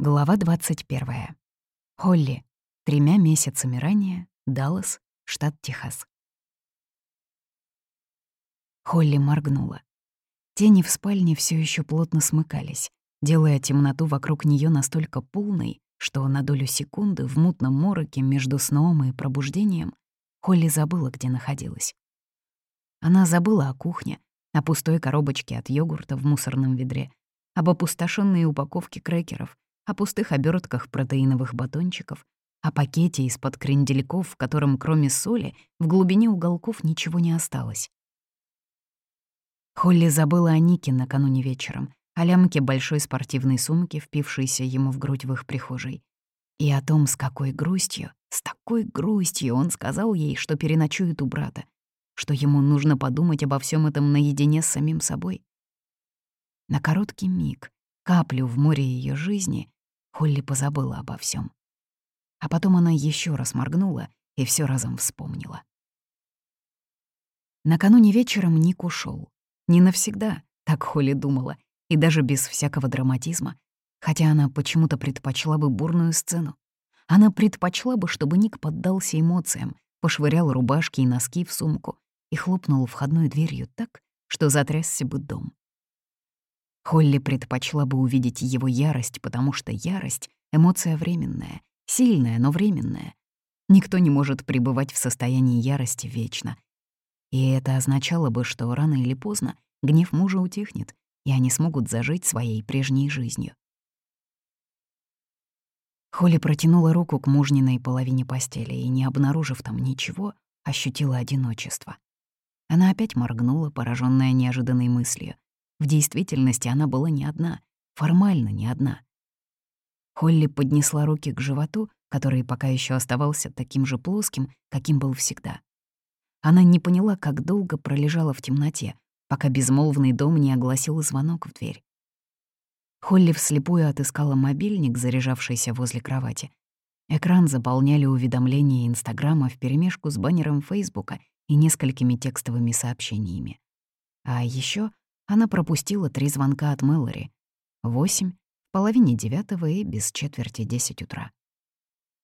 Глава 21. Холли. Тремя месяцами ранее. Даллас, штат Техас. Холли моргнула. Тени в спальне все еще плотно смыкались, делая темноту вокруг нее настолько полной, что на долю секунды в мутном мороке между сном и пробуждением Холли забыла, где находилась. Она забыла о кухне, о пустой коробочке от йогурта в мусорном ведре, об опустошенной упаковке крекеров, о пустых обертках протеиновых батончиков, о пакете из-под крендельков, в котором кроме соли в глубине уголков ничего не осталось. Холли забыла о Нике накануне вечером, о лямке большой спортивной сумки, впившейся ему в грудь в их прихожей, и о том, с какой грустью, с такой грустью он сказал ей, что переночует у брата, что ему нужно подумать обо всем этом наедине с самим собой. На короткий миг, каплю в море ее жизни, Холли позабыла обо всем. А потом она еще раз моргнула и все разом вспомнила. Накануне вечером Ник ушел. Не навсегда, так Холли думала, и даже без всякого драматизма, хотя она почему-то предпочла бы бурную сцену. Она предпочла бы, чтобы Ник поддался эмоциям, пошвырял рубашки и носки в сумку и хлопнул входной дверью так, что затрясся бы дом. Холли предпочла бы увидеть его ярость, потому что ярость — эмоция временная, сильная, но временная. Никто не может пребывать в состоянии ярости вечно. И это означало бы, что рано или поздно гнев мужа утихнет, и они смогут зажить своей прежней жизнью. Холли протянула руку к мужниной половине постели и, не обнаружив там ничего, ощутила одиночество. Она опять моргнула, пораженная неожиданной мыслью. В действительности она была не одна, формально не одна. Холли поднесла руки к животу, который пока еще оставался таким же плоским, каким был всегда. Она не поняла, как долго пролежала в темноте, пока безмолвный дом не огласил звонок в дверь. Холли вслепую отыскала мобильник, заряжавшийся возле кровати. Экран заполняли уведомления Инстаграма вперемешку с баннером Фейсбука и несколькими текстовыми сообщениями. А еще она пропустила три звонка от Мэлори. Восемь, половине девятого и без четверти десять утра.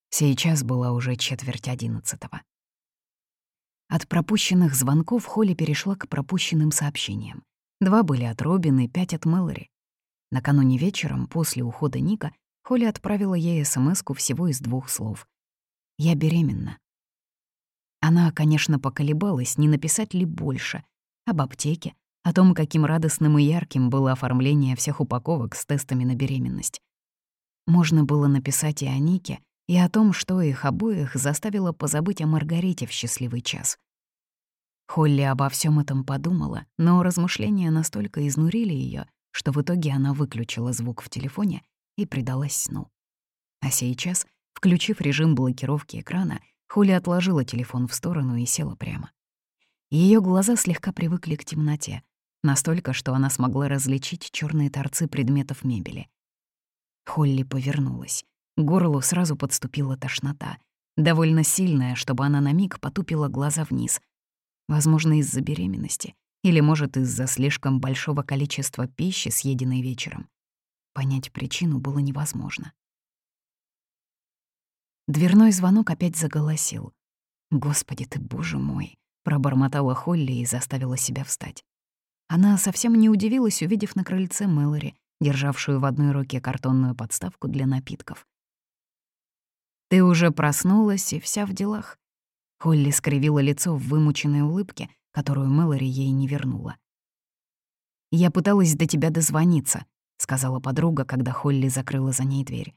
Сейчас была уже четверть одиннадцатого. От пропущенных звонков Холли перешла к пропущенным сообщениям. Два были от Робин и пять от Мэлори. Накануне вечером, после ухода Ника, Холли отправила ей смс всего из двух слов. «Я беременна». Она, конечно, поколебалась, не написать ли больше. Об аптеке, о том, каким радостным и ярким было оформление всех упаковок с тестами на беременность. Можно было написать и о Нике, и о том, что их обоих заставило позабыть о Маргарите в счастливый час. Холли обо всем этом подумала, но размышления настолько изнурили ее, что в итоге она выключила звук в телефоне и предалась сну. А сейчас, включив режим блокировки экрана, Холли отложила телефон в сторону и села прямо. Ее глаза слегка привыкли к темноте, Настолько, что она смогла различить черные торцы предметов мебели. Холли повернулась. Горлу сразу подступила тошнота. Довольно сильная, чтобы она на миг потупила глаза вниз. Возможно, из-за беременности. Или, может, из-за слишком большого количества пищи, съеденной вечером. Понять причину было невозможно. Дверной звонок опять заголосил. «Господи ты, боже мой!» — пробормотала Холли и заставила себя встать. Она совсем не удивилась, увидев на крыльце Мэлори, державшую в одной руке картонную подставку для напитков. «Ты уже проснулась и вся в делах?» Холли скривила лицо в вымученной улыбке, которую Мэлори ей не вернула. «Я пыталась до тебя дозвониться», — сказала подруга, когда Холли закрыла за ней дверь.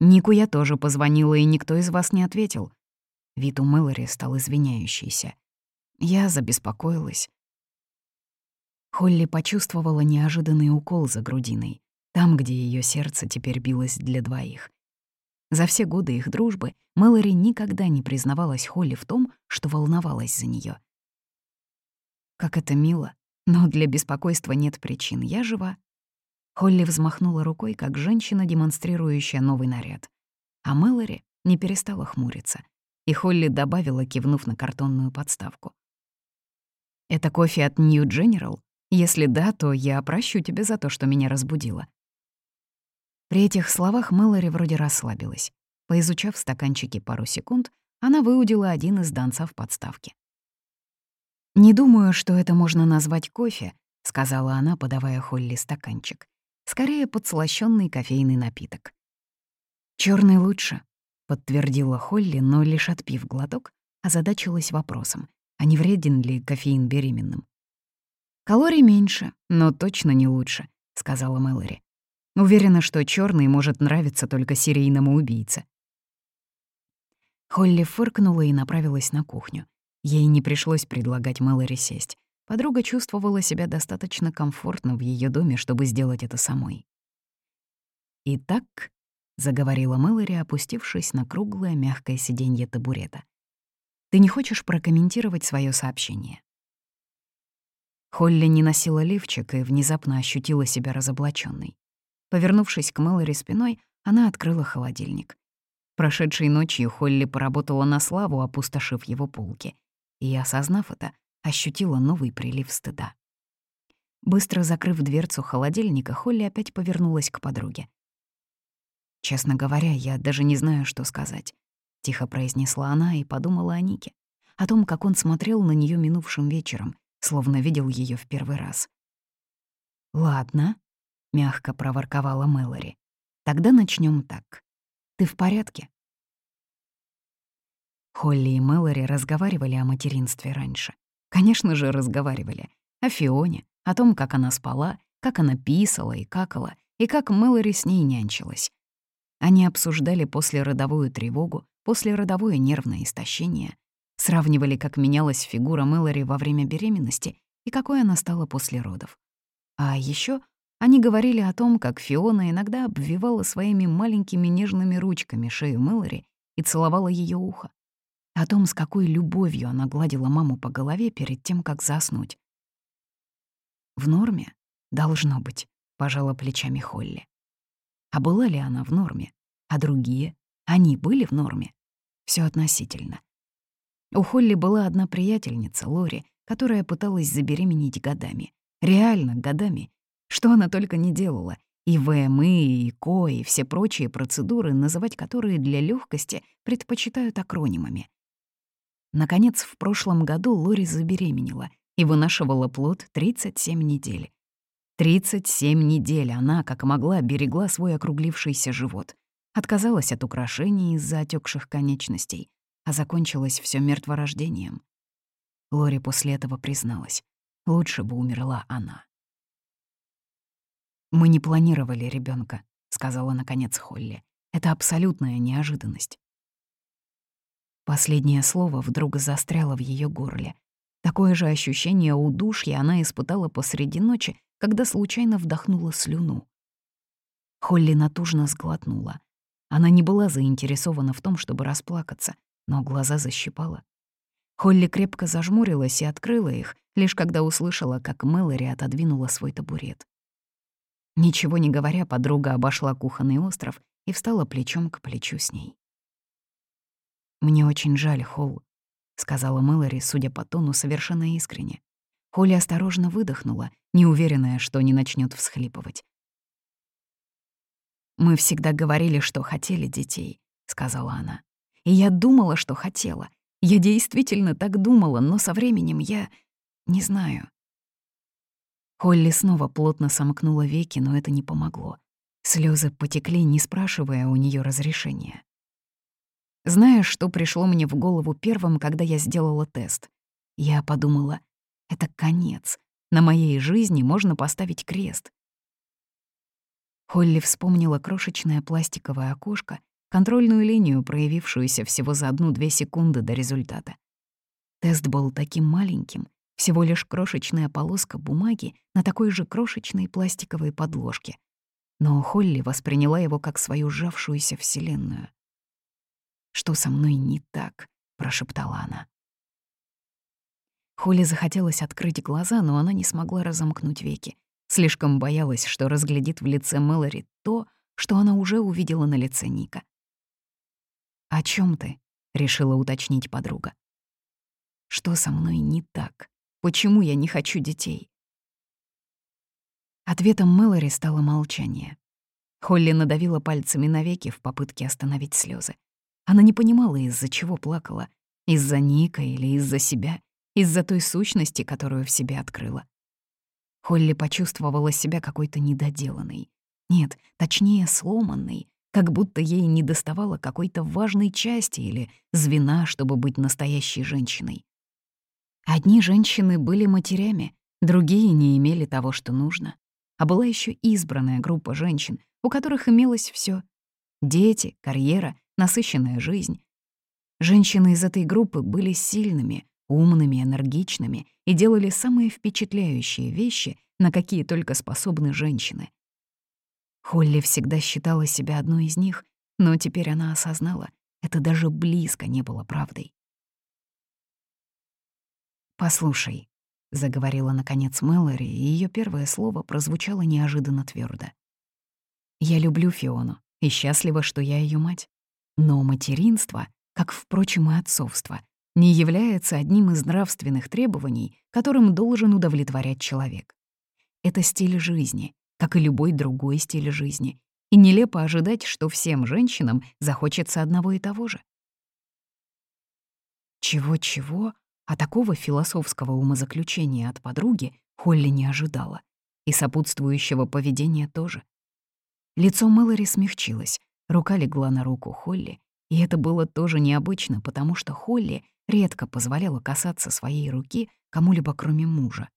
«Нику я тоже позвонила, и никто из вас не ответил». Вид у Мэлори стал извиняющийся. Я забеспокоилась. Холли почувствовала неожиданный укол за грудиной, там, где ее сердце теперь билось для двоих. За все годы их дружбы Мэлори никогда не признавалась Холли в том, что волновалась за нее. Как это мило, но для беспокойства нет причин, я жива. Холли взмахнула рукой, как женщина, демонстрирующая новый наряд. А Мэлори не перестала хмуриться. И Холли добавила, кивнув на картонную подставку. «Это кофе от New General?» Если да, то я прощу тебя за то, что меня разбудила. При этих словах Мэлори вроде расслабилась. Поизучав стаканчики пару секунд, она выудила один из донца в подставке. «Не думаю, что это можно назвать кофе», — сказала она, подавая Холли стаканчик. «Скорее подслащённый кофейный напиток». Черный лучше», — подтвердила Холли, но лишь отпив глоток, озадачилась вопросом, а не вреден ли кофеин беременным. «Калорий меньше, но точно не лучше», — сказала Мэлори. Уверена, что черный может нравиться только серийному убийце. Холли фыркнула и направилась на кухню. Ей не пришлось предлагать Мэлори сесть. Подруга чувствовала себя достаточно комфортно в ее доме, чтобы сделать это самой. «Итак», — заговорила Мэлори, опустившись на круглое мягкое сиденье табурета, «ты не хочешь прокомментировать свое сообщение?» Холли не носила лифчик и внезапно ощутила себя разоблаченной. Повернувшись к Мэлори спиной, она открыла холодильник. Прошедшей ночью Холли поработала на славу, опустошив его полки. И, осознав это, ощутила новый прилив стыда. Быстро закрыв дверцу холодильника, Холли опять повернулась к подруге. «Честно говоря, я даже не знаю, что сказать», — тихо произнесла она и подумала о Нике, о том, как он смотрел на нее минувшим вечером, словно видел ее в первый раз. «Ладно», — мягко проворковала Мэлори. «Тогда начнем так. Ты в порядке?» Холли и Мэлори разговаривали о материнстве раньше. Конечно же, разговаривали. О Фионе, о том, как она спала, как она писала и какала, и как Мэлори с ней нянчилась. Они обсуждали послеродовую тревогу, послеродовое нервное истощение, сравнивали, как менялась фигура Мэлори во время беременности и какой она стала после родов. А еще они говорили о том, как Фиона иногда обвивала своими маленькими нежными ручками шею Мэлори и целовала ее ухо. О том, с какой любовью она гладила маму по голове перед тем, как заснуть. «В норме? Должно быть», — пожала плечами Холли. А была ли она в норме? А другие? Они были в норме? Все относительно. У Холли была одна приятельница, Лори, которая пыталась забеременеть годами. Реально годами, что она только не делала. И ВМИ, и КО, и все прочие процедуры, называть которые для легкости предпочитают акронимами. Наконец, в прошлом году Лори забеременела и вынашивала плод 37 недель. 37 недель она, как могла, берегла свой округлившийся живот. Отказалась от украшений из-за отекших конечностей, а закончилось все мертворождением. Лори после этого призналась. Лучше бы умерла она. «Мы не планировали ребенка, сказала наконец Холли. «Это абсолютная неожиданность». Последнее слово вдруг застряло в ее горле. Такое же ощущение удушья она испытала посреди ночи, когда случайно вдохнула слюну. Холли натужно сглотнула. Она не была заинтересована в том, чтобы расплакаться, но глаза защипала. Холли крепко зажмурилась и открыла их, лишь когда услышала, как Мэлори отодвинула свой табурет. Ничего не говоря, подруга обошла кухонный остров и встала плечом к плечу с ней. «Мне очень жаль, Холл», — сказала Мэлори, судя по тону, совершенно искренне. Холли осторожно выдохнула, неуверенная, что не начнет всхлипывать. «Мы всегда говорили, что хотели детей», — сказала она. «И я думала, что хотела. Я действительно так думала, но со временем я... не знаю. Холли снова плотно сомкнула веки, но это не помогло. Слезы потекли, не спрашивая у нее разрешения. Знаешь, что пришло мне в голову первым, когда я сделала тест? Я подумала, это конец. На моей жизни можно поставить крест. Холли вспомнила крошечное пластиковое окошко, контрольную линию, проявившуюся всего за одну-две секунды до результата. Тест был таким маленьким, всего лишь крошечная полоска бумаги на такой же крошечной пластиковой подложке. Но Холли восприняла его как свою сжавшуюся вселенную. «Что со мной не так?» — прошептала она. Холли захотелось открыть глаза, но она не смогла разомкнуть веки. Слишком боялась, что разглядит в лице Мэлори то, что она уже увидела на лице Ника. «О чем ты?» — решила уточнить подруга. «Что со мной не так?» Почему я не хочу детей? Ответом Мэлори стало молчание. Холли надавила пальцами на веки в попытке остановить слезы. Она не понимала, из-за чего плакала. Из-за Ника или из-за себя. Из-за той сущности, которую в себе открыла. Холли почувствовала себя какой-то недоделанной. Нет, точнее, сломанной, как будто ей недоставало какой-то важной части или звена, чтобы быть настоящей женщиной. Одни женщины были матерями, другие не имели того, что нужно. А была еще избранная группа женщин, у которых имелось все: дети, карьера, насыщенная жизнь. Женщины из этой группы были сильными, умными, энергичными и делали самые впечатляющие вещи, на какие только способны женщины. Холли всегда считала себя одной из них, но теперь она осознала, это даже близко не было правдой. «Послушай», — заговорила наконец Мэлори, и ее первое слово прозвучало неожиданно твердо. «Я люблю Фиону и счастлива, что я ее мать. Но материнство, как, впрочем, и отцовство, не является одним из нравственных требований, которым должен удовлетворять человек. Это стиль жизни, как и любой другой стиль жизни, и нелепо ожидать, что всем женщинам захочется одного и того же. Чего-чего, а такого философского умозаключения от подруги Холли не ожидала, и сопутствующего поведения тоже. Лицо Мэлори смягчилось, рука легла на руку Холли, и это было тоже необычно, потому что Холли редко позволяла касаться своей руки кому-либо кроме мужа.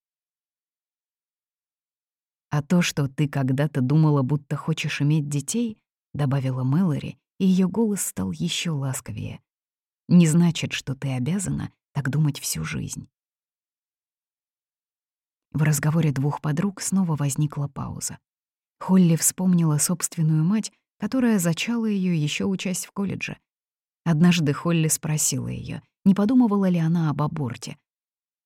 «А то, что ты когда-то думала, будто хочешь иметь детей», — добавила Мэлори, и ее голос стал еще ласковее. «Не значит, что ты обязана так думать всю жизнь». В разговоре двух подруг снова возникла пауза. Холли вспомнила собственную мать, которая зачала ее еще учась в колледже. Однажды Холли спросила ее, не подумывала ли она об аборте.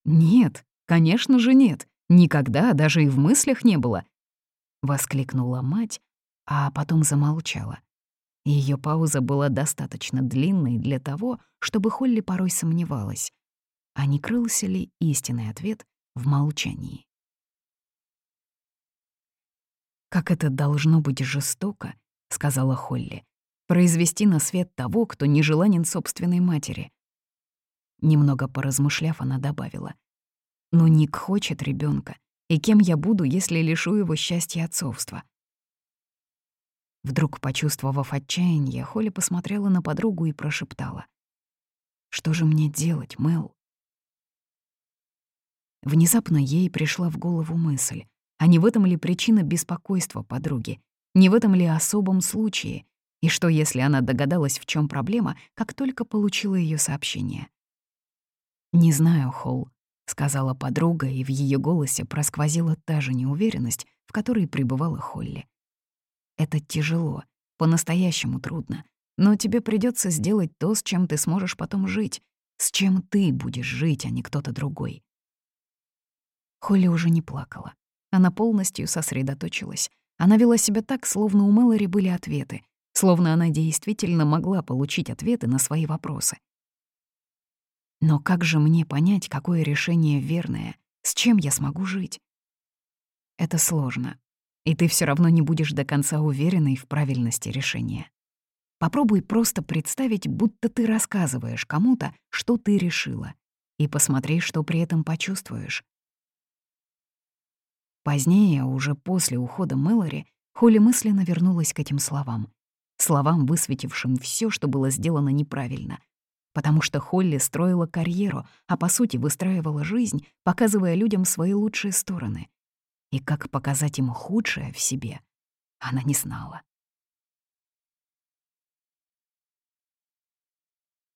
«Нет, конечно же нет. Никогда даже и в мыслях не было!» — воскликнула мать, а потом замолчала. Ее пауза была достаточно длинной для того, чтобы Холли порой сомневалась, а не крылся ли истинный ответ в молчании. «Как это должно быть жестоко», — сказала Холли, «произвести на свет того, кто не желанен собственной матери». Немного поразмышляв, она добавила — но Ник хочет ребенка, и кем я буду, если лишу его счастья отцовства? Вдруг, почувствовав отчаяние, Холли посмотрела на подругу и прошептала. «Что же мне делать, Мэл?» Внезапно ей пришла в голову мысль, а не в этом ли причина беспокойства подруги, не в этом ли особом случае, и что, если она догадалась, в чем проблема, как только получила ее сообщение? «Не знаю, Холл», — сказала подруга, и в ее голосе просквозила та же неуверенность, в которой пребывала Холли. «Это тяжело, по-настоящему трудно, но тебе придется сделать то, с чем ты сможешь потом жить, с чем ты будешь жить, а не кто-то другой». Холли уже не плакала. Она полностью сосредоточилась. Она вела себя так, словно у Мэлори были ответы, словно она действительно могла получить ответы на свои вопросы. Но как же мне понять, какое решение верное? С чем я смогу жить? Это сложно. И ты все равно не будешь до конца уверенной в правильности решения. Попробуй просто представить, будто ты рассказываешь кому-то, что ты решила, и посмотри, что при этом почувствуешь. Позднее, уже после ухода Мэлори, Холли мысленно вернулась к этим словам. Словам, высветившим все, что было сделано неправильно, потому что Холли строила карьеру, а по сути выстраивала жизнь, показывая людям свои лучшие стороны. И как показать им худшее в себе, она не знала.